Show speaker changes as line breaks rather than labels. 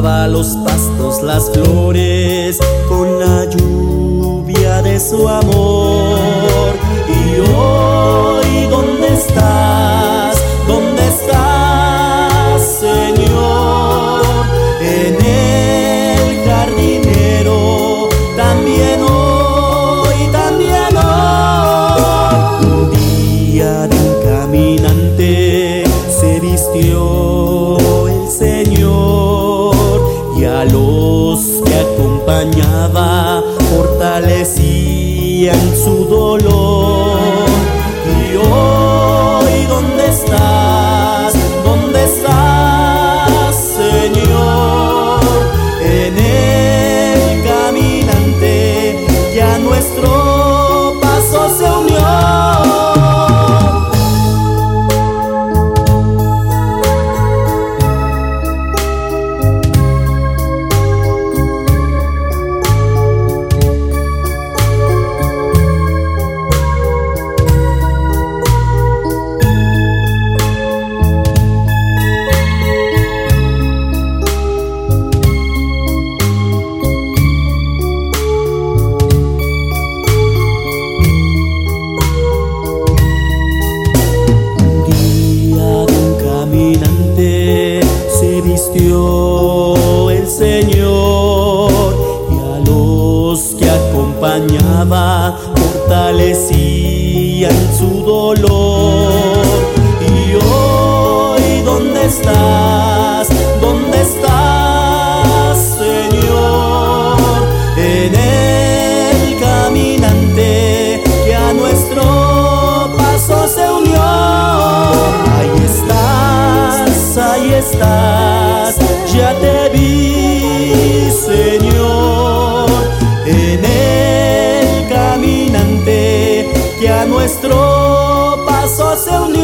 Los pastos, las flores, con la lluvia de su amor. dañada, fortalecía en su dolor. vistió el Señor y a los que acompañaba fortalecían su dolor. passou seu nho